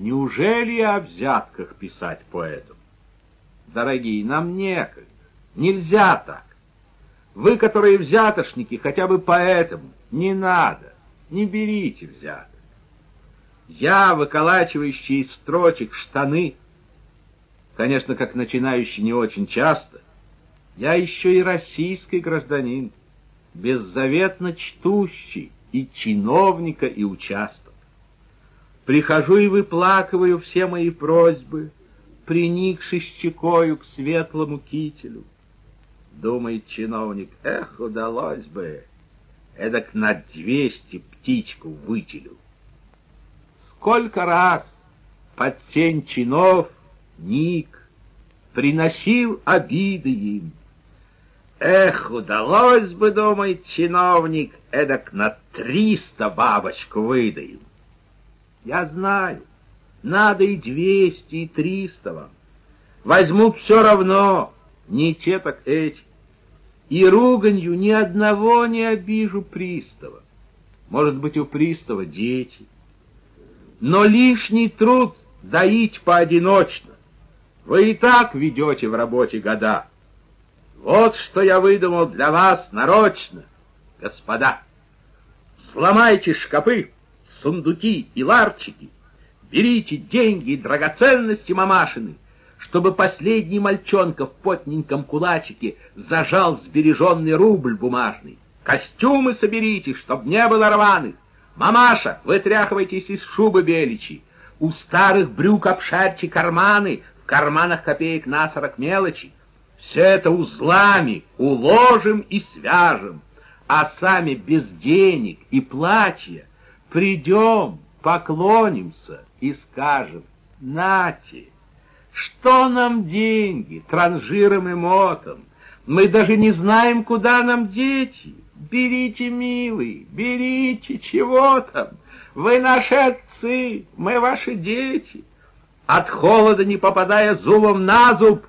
Неужели о взятках писать поэтам? Дорогие, нам некогда. Нельзя так. Вы, которые взятошники, хотя бы поэтому, не надо, не берите взяток. Я, выколачивающий из строчек штаны, конечно, как начинающий не очень часто, я еще и российский гражданин, беззаветно чтущий и чиновника, и участок. Прихожу и выплакиваю все мои просьбы, приникши щекою к светлому кителю. Думает чиновник, эх, удалось бы, эдак на двести птичку вытелю. Сколько раз под тень чинов Ник приносил обиды им. Эх, удалось бы, думает чиновник, эдак на триста бабочку выдаем. Я знаю, надо и двести, и триста вам. Возьмут все равно, не те так эти. И руганью ни одного не обижу пристава. Может быть, у пристава дети. Но лишний труд доить поодиночно. Вы и так ведете в работе года. Вот что я выдумал для вас нарочно, господа. Сломайте шкапы, сундуки и ларчики, берите деньги и драгоценности мамашины, чтобы последний мальчонка в потненьком кулачике зажал сбереженный рубль бумажный. Костюмы соберите, чтоб не было рваных. Мамаша, вытряхивайтесь из шубы беличи. У старых брюк обшарьте карманы, в карманах копеек на сорок мелочи. Все это узлами уложим и свяжем, а сами без денег и платья придем, поклонимся и скажем, нате, что нам деньги, транжирам и мотам? Мы даже не знаем, куда нам дети. Берите, милый, берите, чего там? Вы наши отцы, мы ваши дети. От холода, не попадая зубом на зуб,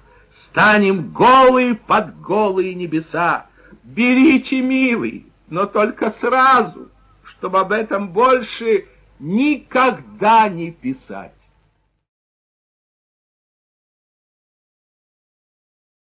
станем голые под голые небеса. Берите, милый, но только сразу, чтобы об этом больше никогда не писать.